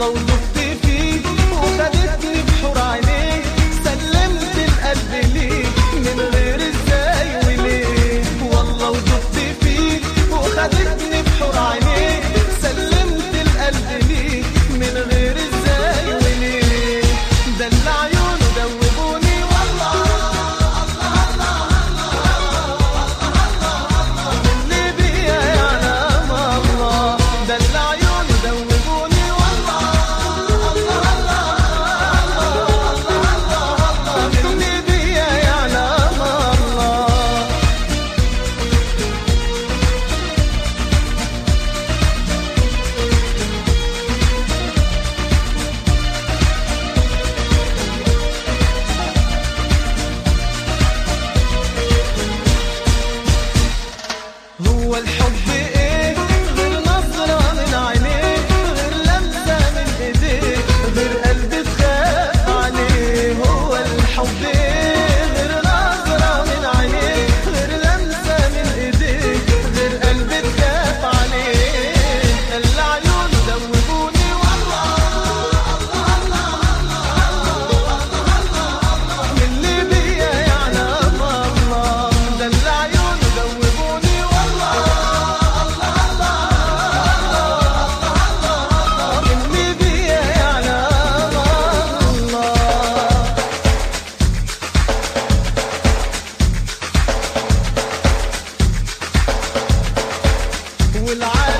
slow look والعالم